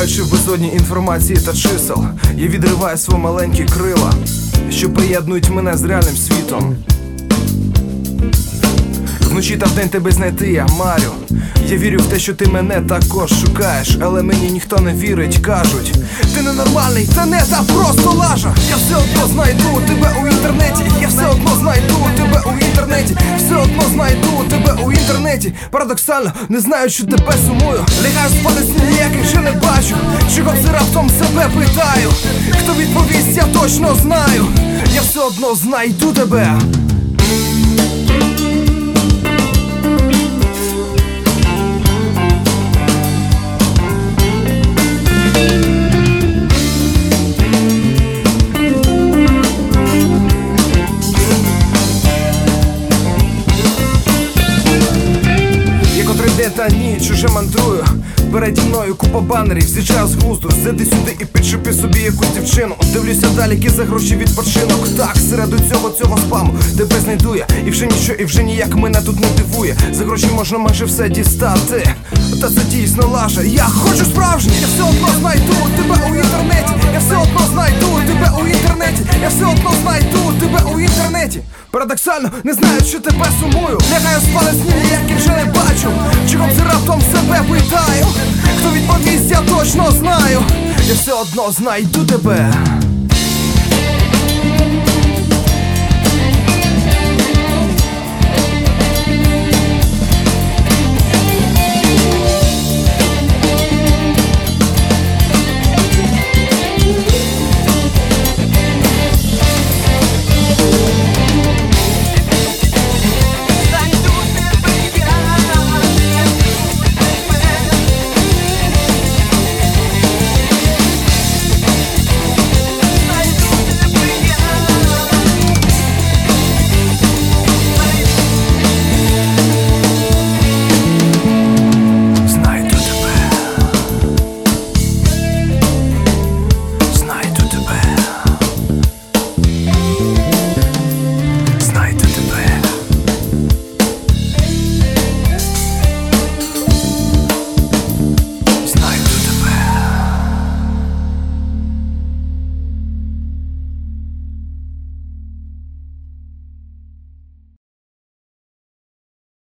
безодні інформації та чисел. Я відриваю свої маленькі крила, що приєднують мене з реальним світом. Вночі та вдень тебе знайти, я марю. Я вірю в те, що ти мене також шукаєш, але мені ніхто не вірить, кажуть. Ти ненормальний, це не та просто лажа. Інтернеті. Парадоксально, не знаю, що тебе сумую. Лягаю спати сні ніяких вже не бачу. Чого все раптом себе питаю? Хто відповість, я точно знаю. Я все одно знайду тебе. Та ніч уже мандрую. Переді мною купа банерів, з'їжджаю з глузду. Сиди сюди і підшипи собі якусь дівчину. Дивлюся далі, які за гроші відпочинок. Так, серед цього цього спаму Тебе знайду я. І вже нічого, і вже ніяк мене тут не дивує. За гроші можна майже все дістати. Та це дійсно лажа. Я хочу справжнє Я все одно знайду тебе у інтернеті. Я все одно знайду Парадоксально, не знаю, що тебе сумую. Нехай спали сні і вже не бачу. Чого це раптом себе питаю Хто відповість, я точно знаю. Я все одно знайду тебе